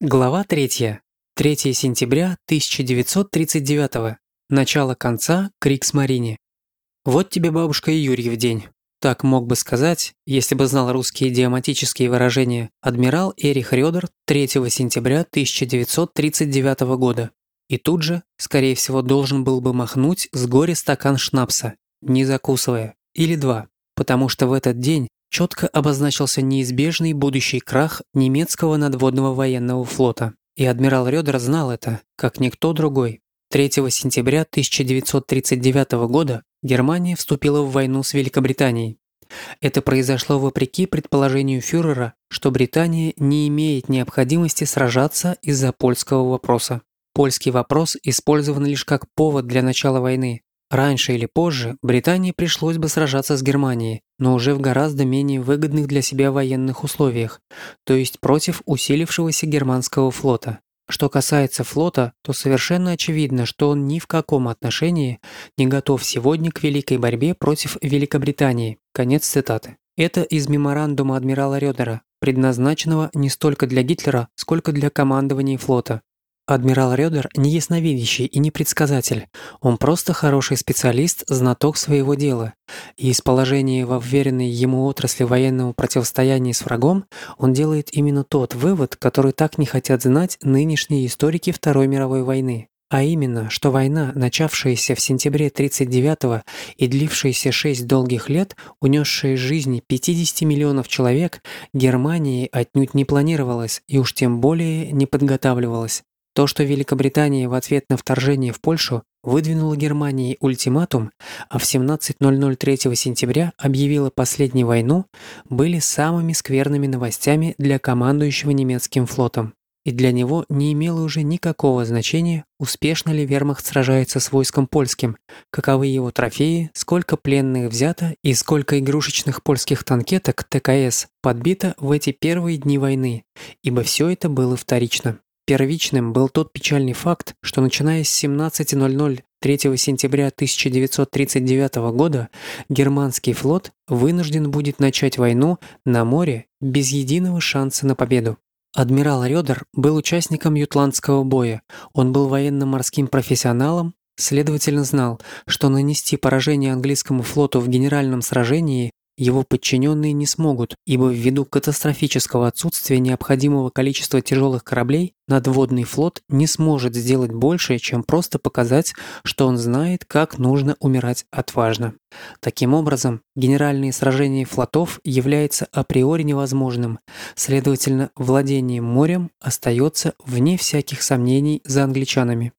Глава 3. 3 сентября 1939. Начало конца Крикс-Марине. Вот тебе бабушка и Юрьев день. Так мог бы сказать, если бы знал русские идиоматические выражения, адмирал Эрих Рёдер 3 сентября 1939 года. И тут же, скорее всего, должен был бы махнуть с горя стакан шнапса, не закусывая, или два, потому что в этот день четко обозначился неизбежный будущий крах немецкого надводного военного флота. И адмирал Рёдер знал это, как никто другой. 3 сентября 1939 года Германия вступила в войну с Великобританией. Это произошло вопреки предположению фюрера, что Британия не имеет необходимости сражаться из-за польского вопроса. Польский вопрос использован лишь как повод для начала войны, Раньше или позже Британии пришлось бы сражаться с Германией, но уже в гораздо менее выгодных для себя военных условиях, то есть против усилившегося германского флота. Что касается флота, то совершенно очевидно, что он ни в каком отношении не готов сегодня к великой борьбе против Великобритании. Конец цитаты. Это из меморандума адмирала Рёдера, предназначенного не столько для Гитлера, сколько для командования флота. Адмирал Рёдер не ясновидящий и не предсказатель. Он просто хороший специалист, знаток своего дела. И из положения во вверенной ему отрасли военного противостояния с врагом он делает именно тот вывод, который так не хотят знать нынешние историки Второй мировой войны. А именно, что война, начавшаяся в сентябре 1939 и длившаяся шесть долгих лет, унесшая жизни 50 миллионов человек, Германии отнюдь не планировалась и уж тем более не подготавливалась. То, что Великобритания в ответ на вторжение в Польшу выдвинула Германии ультиматум, а в 17.00 3 сентября объявила последнюю войну, были самыми скверными новостями для командующего немецким флотом. И для него не имело уже никакого значения, успешно ли вермахт сражается с войском польским, каковы его трофеи, сколько пленных взято и сколько игрушечных польских танкеток ТКС подбито в эти первые дни войны, ибо все это было вторично. Первичным был тот печальный факт, что начиная с 17.00 3 сентября 1939 года германский флот вынужден будет начать войну на море без единого шанса на победу. Адмирал Рёдер был участником Ютландского боя. Он был военно-морским профессионалом, следовательно знал, что нанести поражение английскому флоту в генеральном сражении его подчиненные не смогут, ибо ввиду катастрофического отсутствия необходимого количества тяжелых кораблей, надводный флот не сможет сделать больше, чем просто показать, что он знает, как нужно умирать отважно. Таким образом, генеральные сражения флотов является априори невозможным, следовательно, владение морем остается вне всяких сомнений за англичанами.